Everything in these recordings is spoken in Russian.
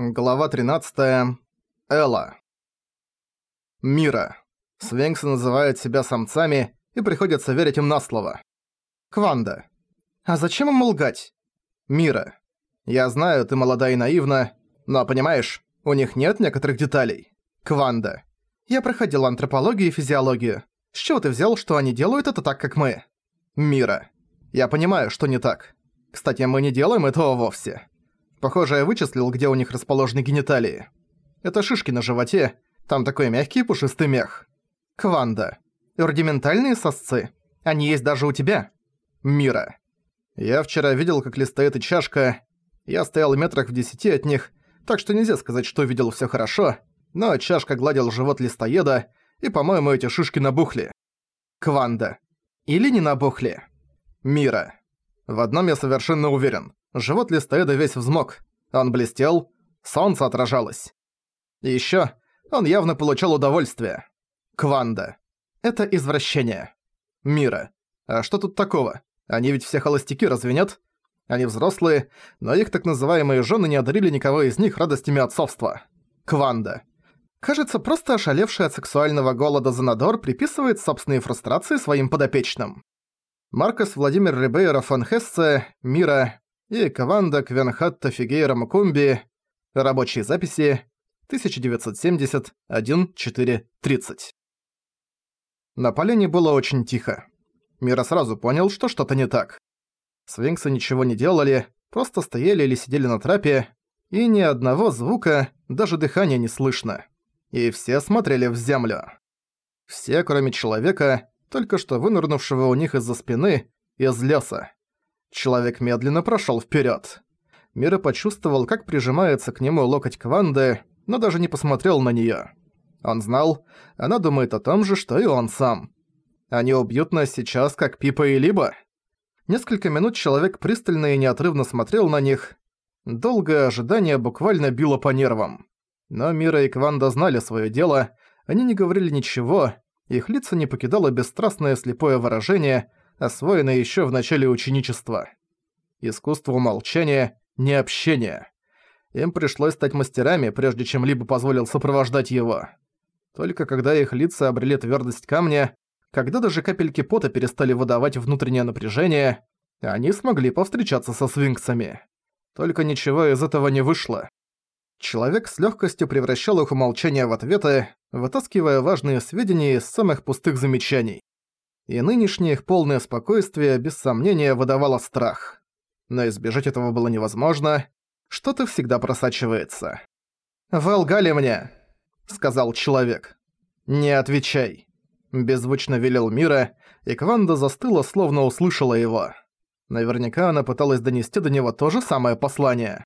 Глава 13. Элла. Мира. Свинксы называют себя самцами, и приходится верить им на слово. Кванда. А зачем им лгать? Мира. Я знаю, ты молода и наивна, но, понимаешь, у них нет некоторых деталей. Кванда. Я проходил антропологию и физиологию. С чего ты взял, что они делают это так, как мы? Мира. Я понимаю, что не так. Кстати, мы не делаем этого вовсе. Похоже, я вычислил, где у них расположены гениталии. Это шишки на животе, там такой мягкий пушистый мех. Кванда. Рудиментальные сосцы. Они есть даже у тебя. Мира. Я вчера видел, как листает и чашка. Я стоял метрах в десяти от них, так что нельзя сказать, что видел всё хорошо, но чашка гладил живот листоеда, и, по-моему, эти шишки набухли. Кванда. Или не набухли. Мира. В одном я совершенно уверен. Живот листоеда весь взмок. Он блестел, солнце отражалось. И ещё он явно получал удовольствие. Кванда. Это извращение. Мира. А что тут такого? Они ведь все холостяки, разве нет? Они взрослые, но их так называемые жены не одарили никого из них радостями отцовства. Кванда. Кажется, просто ошалевший от сексуального голода Занадор приписывает собственные фрустрации своим подопечным. Маркос Владимир Рибейро фон Хессе, Мира, и Каванда Квенхатта Фигейра Мукумби. Рабочие записи 1970-1430. На полене было очень тихо. Мира сразу понял, что что-то не так. Свинксы ничего не делали, просто стояли или сидели на трапе, и ни одного звука, даже дыхания не слышно. И все смотрели в землю. Все, кроме человека, только что вынырнувшего у них из-за спины, из леса. Человек медленно прошёл вперёд. Мира почувствовал, как прижимается к нему локоть Кванды, но даже не посмотрел на неё. Он знал, она думает о том же, что и он сам. Они убьют нас сейчас, как Пипа и Либо? Несколько минут человек пристально и неотрывно смотрел на них. Долгое ожидание буквально било по нервам. Но Мира и Кванда знали своё дело, они не говорили ничего, их лица не покидало бесстрастное слепое выражение, освоенное еще в начале ученичества. Искусство умолчания, не общения. Им пришлось стать мастерами, прежде чем Либо позволил сопровождать его. Только когда их лица обрели твердость камня, когда даже капельки пота перестали выдавать внутреннее напряжение, они смогли повстречаться со свинксами. Только ничего из этого не вышло. Человек с легкостью превращал их умолчание в ответы, вытаскивая важные сведения из самых пустых замечаний и нынешнее их полное спокойствие без сомнения выдавало страх. Но избежать этого было невозможно, что-то всегда просачивается. «Вы лгали мне», — сказал человек. «Не отвечай», — беззвучно велел Мира, и Кванда застыла, словно услышала его. Наверняка она пыталась донести до него то же самое послание.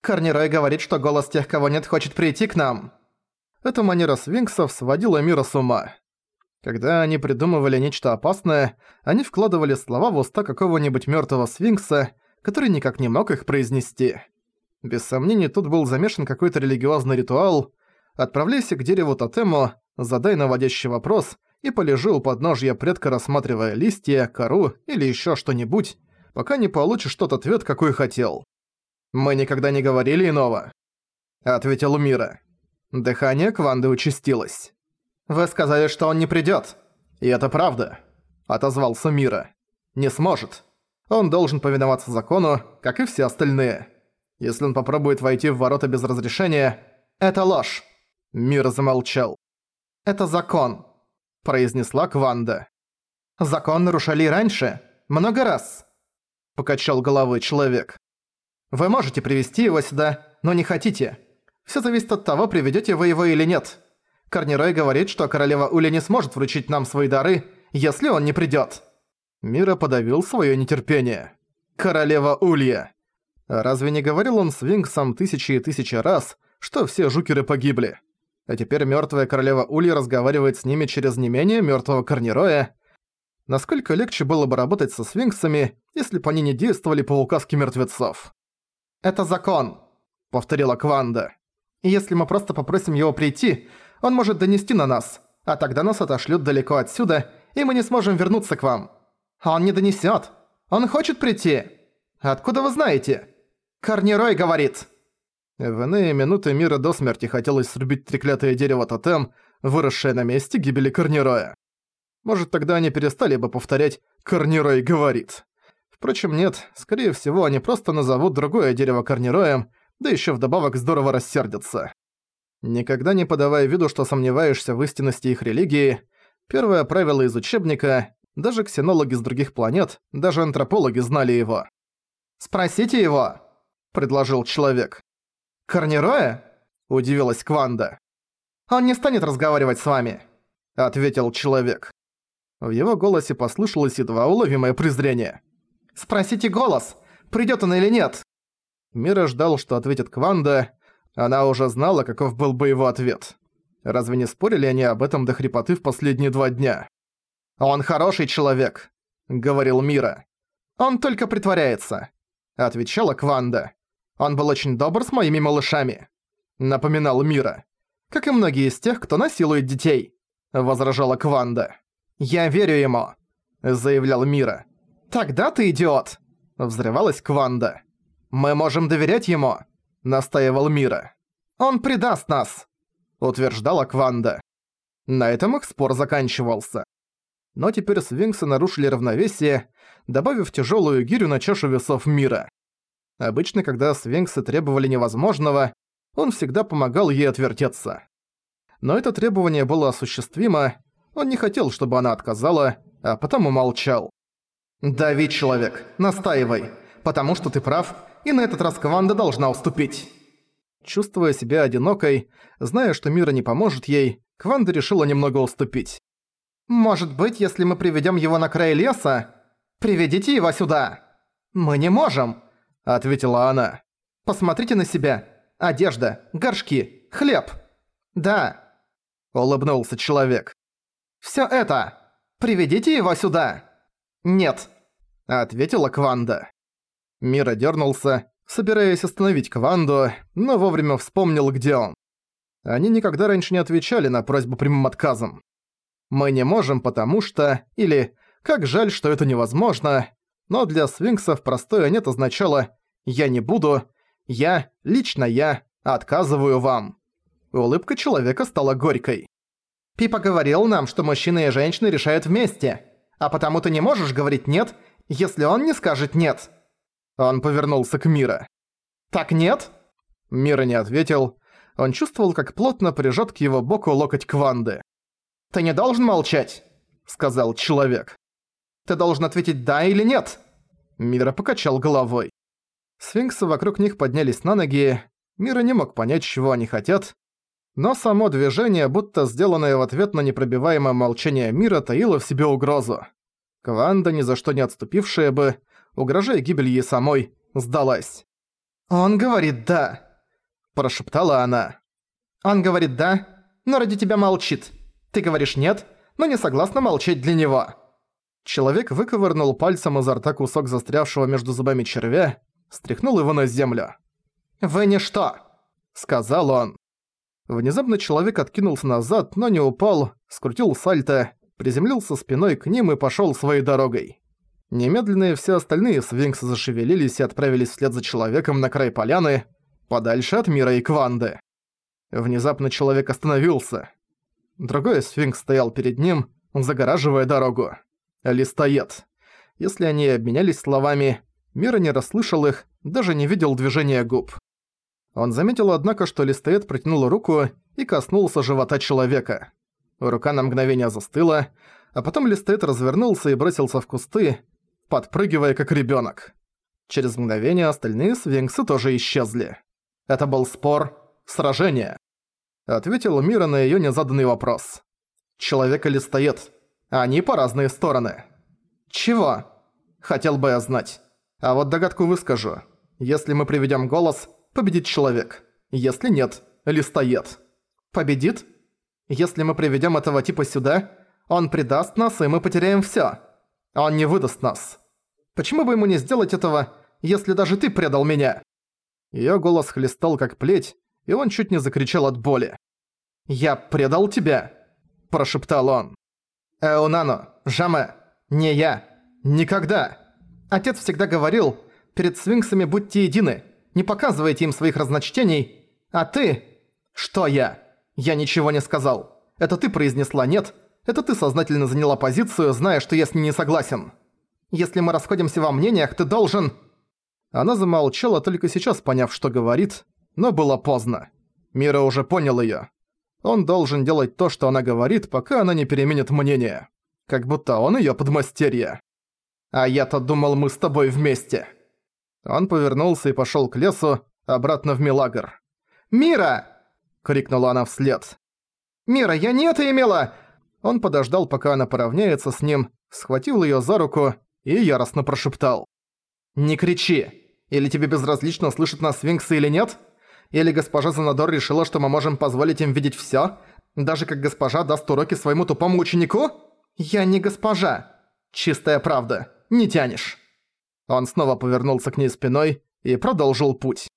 «Корнирой говорит, что голос тех, кого нет, хочет прийти к нам». Эта манера свинксов сводила Мира с ума. Когда они придумывали нечто опасное, они вкладывали слова в уста какого-нибудь мёртвого свинкса, который никак не мог их произнести. Без сомнений, тут был замешан какой-то религиозный ритуал. Отправляйся к дереву тотему, задай наводящий вопрос и полежи у подножья предка, рассматривая листья, кору или ещё что-нибудь, пока не получишь тот ответ, какой хотел. «Мы никогда не говорили иного», — ответил Мира. Дыхание Кванды участилось. «Вы сказали, что он не придёт». «И это правда», — отозвался Мира. «Не сможет. Он должен повиноваться закону, как и все остальные. Если он попробует войти в ворота без разрешения, это ложь». Мира замолчал. «Это закон», — произнесла Кванда. «Закон нарушали раньше. Много раз», — покачал головой человек. «Вы можете привести его сюда, но не хотите. Всё зависит от того, приведёте вы его или нет. Корнирой говорит, что королева Уля не сможет вручить нам свои дары, если он не придёт». Мира подавил своё нетерпение. «Королева Улья!» Разве не говорил он с Винксом тысячи и тысячи раз, что все жукеры погибли? А теперь мёртвая королева Улья разговаривает с ними через не менее мёртвого Корнироя. Насколько легче было бы работать со свинксами, если бы они не действовали по указке мертвецов? «Это закон», — повторила Кванда. «И если мы просто попросим его прийти, он может донести на нас, а тогда нас отошлют далеко отсюда, и мы не сможем вернуться к вам. Он не донесет. Он хочет прийти. Откуда вы знаете? Корнирой говорит. В иные минуты мира до смерти хотелось срубить треклятое дерево тотем, выросшее на месте гибели Корнероя. Может, тогда они перестали бы повторять «Корнерой говорит». Впрочем, нет, скорее всего, они просто назовут другое дерево Корнероем, да ещё вдобавок здорово рассердятся. Никогда не подавая виду, что сомневаешься в истинности их религии, первое правило из учебника, даже ксенологи с других планет, даже антропологи знали его. «Спросите его», — предложил человек. «Корнероя?» — удивилась Кванда. «Он не станет разговаривать с вами», — ответил человек. В его голосе послышалось едва уловимое презрение. «Спросите голос, придёт он или нет?» Мира ждал, что ответит Кванда. Она уже знала, каков был бы его ответ. Разве не спорили они об этом до хрипоты в последние два дня? «Он хороший человек», — говорил Мира. «Он только притворяется», — отвечала Кванда. «Он был очень добр с моими малышами», — напоминал Мира. «Как и многие из тех, кто насилует детей», — возражала Кванда. «Я верю ему», — заявлял Мира. «Тогда ты идиот!» — взрывалась Кванда. «Мы можем доверять ему», — настаивал Мира. «Он предаст нас», — утверждала Кванда. На этом их спор заканчивался но теперь свинксы нарушили равновесие, добавив тяжелую гирю на чашу весов мира. Обычно, когда свинксы требовали невозможного, он всегда помогал ей отвертеться. Но это требование было осуществимо, он не хотел, чтобы она отказала, а потому молчал. «Дави, человек, настаивай, потому что ты прав, и на этот раз Кванда должна уступить». Чувствуя себя одинокой, зная, что мира не поможет ей, Кванда решила немного уступить. «Может быть, если мы приведем его на край леса? Приведите его сюда!» «Мы не можем!» – ответила она. «Посмотрите на себя. Одежда, горшки, хлеб!» «Да!» – улыбнулся человек. «Всё это! Приведите его сюда!» «Нет!» – ответила Кванда. Мира дернулся, собираясь остановить Кванду, но вовремя вспомнил, где он. Они никогда раньше не отвечали на просьбу прямым отказом. Мы не можем, потому что... Или «Как жаль, что это невозможно». Но для свинксов простое «нет» означало «Я не буду», «Я, лично я, отказываю вам». Улыбка человека стала горькой. «Пипа говорил нам, что мужчины и женщины решают вместе, а потому ты не можешь говорить «нет», если он не скажет «нет». Он повернулся к Мира. «Так нет?» Мира не ответил. Он чувствовал, как плотно прижат к его боку локоть Кванды. «Ты не должен молчать», — сказал человек. «Ты должен ответить «да» или «нет». Мира покачал головой. Сфинксы вокруг них поднялись на ноги. Мира не мог понять, чего они хотят. Но само движение, будто сделанное в ответ на непробиваемое молчание мира, таило в себе угрозу. Кванда, ни за что не отступившая бы, угрожая гибель ей самой, сдалась. «Он говорит «да», – прошептала она. «Он говорит «да», но ради тебя молчит. Ты говоришь «нет», но не согласна молчать для него». Человек выковырнул пальцем изо рта кусок застрявшего между зубами червя, стряхнул его на землю. «Вы ничто!» — сказал он. Внезапно человек откинулся назад, но не упал, скрутил сальто, приземлился спиной к ним и пошёл своей дорогой. Немедленно все остальные свинксы зашевелились и отправились вслед за человеком на край поляны, подальше от мира и Кванды. Внезапно человек остановился. Другой сфинкс стоял перед ним, загораживая дорогу. Листоед. Если они обменялись словами, Мира не расслышал их, даже не видел движения губ. Он заметил, однако, что Листоед протянул руку и коснулся живота человека. Рука на мгновение застыла, а потом Листоед развернулся и бросился в кусты, подпрыгивая как ребёнок. Через мгновение остальные свинксы тоже исчезли. Это был спор, сражение. Ответил Мира на её незаданный вопрос. Человек или стоит? Они по разные стороны. Чего? Хотел бы я знать. А вот догадку выскажу. Если мы приведём голос, победит человек. Если нет, листоед. Победит? Если мы приведём этого типа сюда, он предаст нас, и мы потеряем всё. Он не выдаст нас. Почему бы ему не сделать этого, если даже ты предал меня?» Её голос хлестал как плеть, и он чуть не закричал от боли. «Я предал тебя!» – прошептал он. «Эонано, Жаме, не я, никогда!» Отец всегда говорил, перед свинксами будьте едины, Не показывайте им своих разночтений. А ты... Что я? Я ничего не сказал. Это ты произнесла «нет». Это ты сознательно заняла позицию, зная, что я с ней не согласен. Если мы расходимся во мнениях, ты должен...» Она замолчала, только сейчас поняв, что говорит, но было поздно. Мира уже понял её. Он должен делать то, что она говорит, пока она не переменит мнение. Как будто он её подмастерье. «А я-то думал, мы с тобой вместе». Он повернулся и пошёл к лесу, обратно в Милагр. «Мира!» — крикнула она вслед. «Мира, я не это имела!» Он подождал, пока она поравняется с ним, схватил её за руку и яростно прошептал. «Не кричи! Или тебе безразлично, слышат нас свинксы или нет? Или госпожа Занадор решила, что мы можем позволить им видеть всё, даже как госпожа даст уроки своему тупому ученику? Я не госпожа! Чистая правда, не тянешь!» Он снова повернулся к ней спиной и продолжил путь.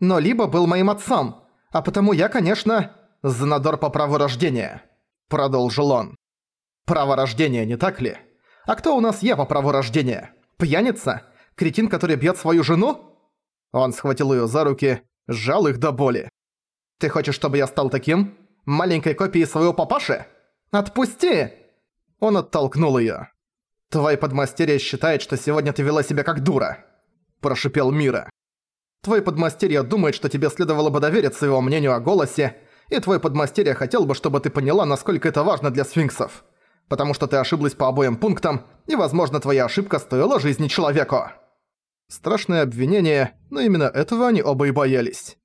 «Но либо был моим отцом, а потому я, конечно, Занадор по праву рождения», — продолжил он. «Право рождения, не так ли?» А кто у нас я по праву рождения? Пьяница? Кретин, который бьет свою жену?» Он схватил ее за руки, сжал их до боли. «Ты хочешь, чтобы я стал таким? Маленькой копией своего папаши? Отпусти!» Он оттолкнул ее. «Твой подмастерье считает, что сегодня ты вела себя как дура», – прошипел Мира. «Твой подмастерье думает, что тебе следовало бы довериться его мнению о голосе, и твой подмастерье хотел бы, чтобы ты поняла, насколько это важно для сфинксов потому что ты ошиблась по обоим пунктам, и, возможно, твоя ошибка стоила жизни человеку». Страшное обвинение, но именно этого они оба и боялись.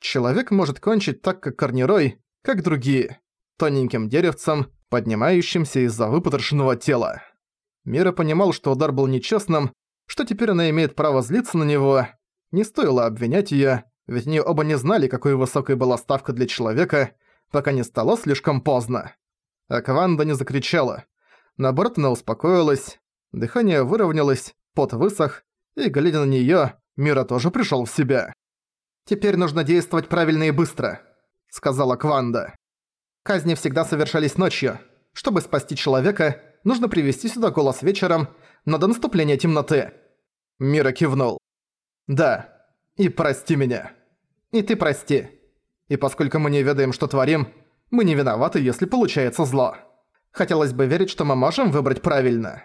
Человек может кончить так, как Корнирой, как другие, тоненьким деревцем, поднимающимся из-за выпотрошенного тела. Мира понимал, что удар был нечестным, что теперь она имеет право злиться на него. Не стоило обвинять её, ведь они оба не знали, какой высокой была ставка для человека, пока не стало слишком поздно. А Кванда не закричала. Наоборот, она успокоилась, дыхание выровнялось, пот высох, и, глядя на неё, Мира тоже пришёл в себя. «Теперь нужно действовать правильно и быстро», — сказала Кванда. «Казни всегда совершались ночью. Чтобы спасти человека, нужно привести сюда голос вечером, но до наступления темноты». Мира кивнул. «Да, и прости меня. И ты прости. И поскольку мы не ведаем, что творим, мы не виноваты, если получается зло. Хотелось бы верить, что мы можем выбрать правильно.